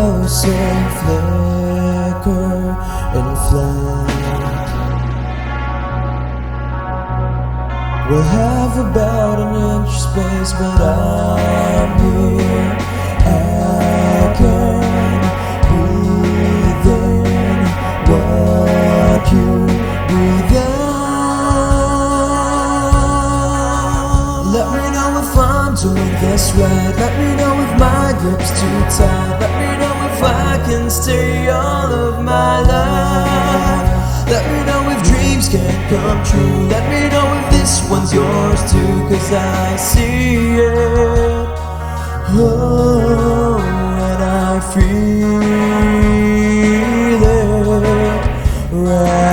will flicker in a flame. We'll have about an inch space, but I'm here. I can breathe in what you breathe out. Let me know if I'm doing this right. Let me know if my grip's too tight. Let me know if I can stay all of my life. Let me know if dreams can come true. Let me know if this one's yours too, cause I see it. Oh, and I feel it right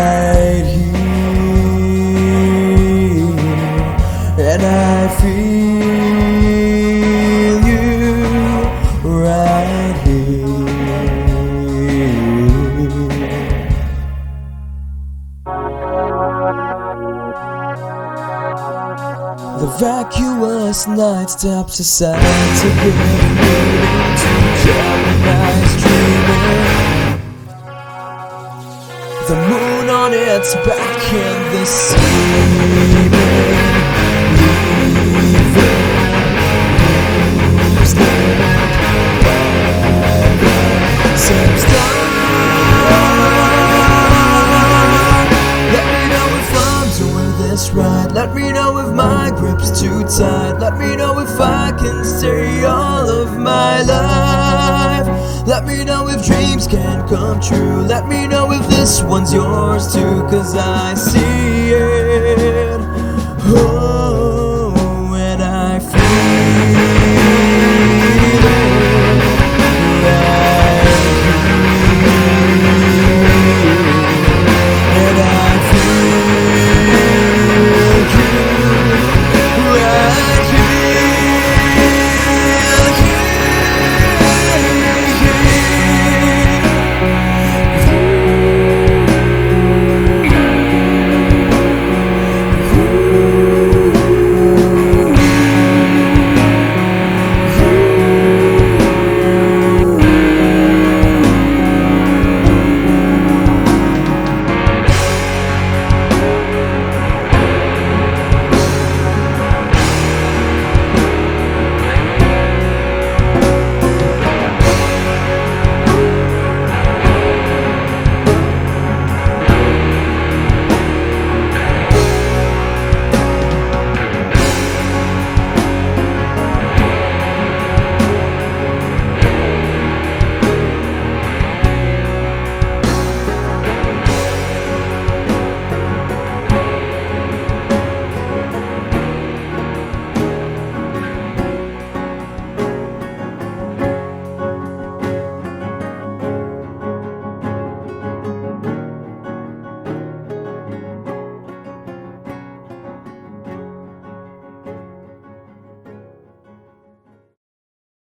The vacuous night steps aside to give meaning to Gemini's dreaming. The moon on its back in the sea. Seems this right. Let me know if my grip's too tight. Let me know if I can stay all of my life. Let me know if dreams can come true. Let me know if this one's yours too, cause I see